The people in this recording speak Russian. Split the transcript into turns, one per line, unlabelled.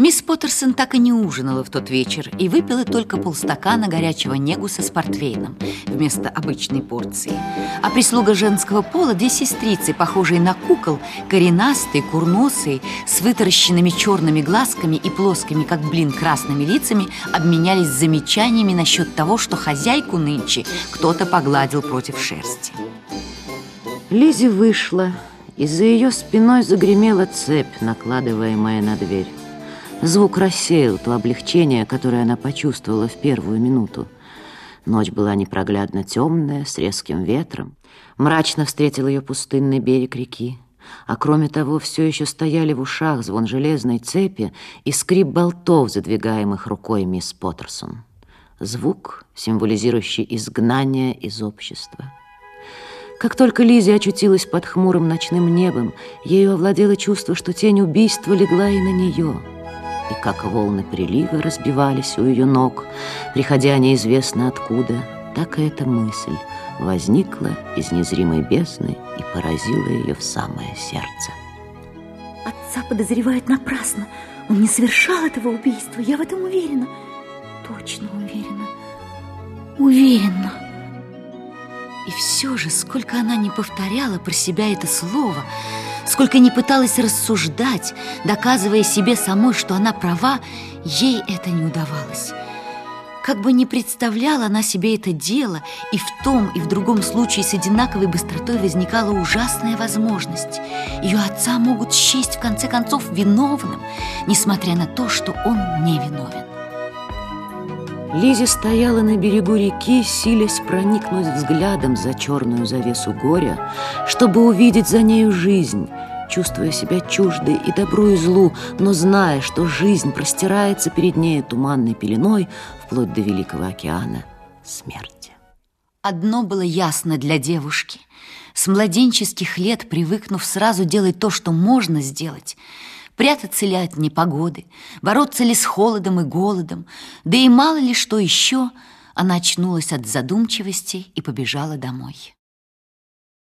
Мисс Поттерсон так и не ужинала в тот вечер и выпила только полстакана горячего негуса с портвейном вместо обычной порции. А прислуга женского пола, две сестрицы, похожие на кукол, коренастые, курносые, с вытаращенными черными глазками и плоскими, как блин, красными лицами, обменялись замечаниями насчет того, что хозяйку нынче кто-то погладил против шерсти.
Лизи вышла, и за ее спиной загремела цепь, накладываемая на дверь. Звук рассеял то облегчение, которое она почувствовала в первую минуту. Ночь была непроглядно темная, с резким ветром. Мрачно встретил ее пустынный берег реки. А кроме того, все еще стояли в ушах звон железной цепи и скрип болтов, задвигаемых рукой мисс Поттерсон. Звук, символизирующий изгнание из общества. Как только Лизи очутилась под хмурым ночным небом, ею овладело чувство, что тень убийства легла и на нее — и как волны прилива разбивались у ее ног, приходя неизвестно откуда, так и эта мысль возникла из незримой бездны и поразила ее в самое сердце.
Отца подозревают напрасно. Он не совершал этого убийства, я в этом уверена. Точно уверена. Уверена.
И все же, сколько она не повторяла про себя это слово, сколько не пыталась рассуждать, доказывая себе самой, что она права, ей это не удавалось. Как бы не представляла она себе это дело, и в том, и в другом случае с одинаковой быстротой возникала ужасная возможность. Ее отца могут счесть в конце концов виновным, несмотря на то, что он не виновен.
Лизи стояла на берегу реки, силясь проникнуть взглядом за черную завесу горя, чтобы увидеть за нею жизнь, чувствуя себя чуждой и добру и злу, но зная, что жизнь простирается перед ней туманной пеленой вплоть до Великого океана смерти.
Одно было ясно для девушки. С младенческих лет, привыкнув сразу делать то, что можно сделать – Прятаться ли от непогоды, бороться ли с холодом и голодом, да и мало ли что еще, она очнулась от задумчивости и побежала домой.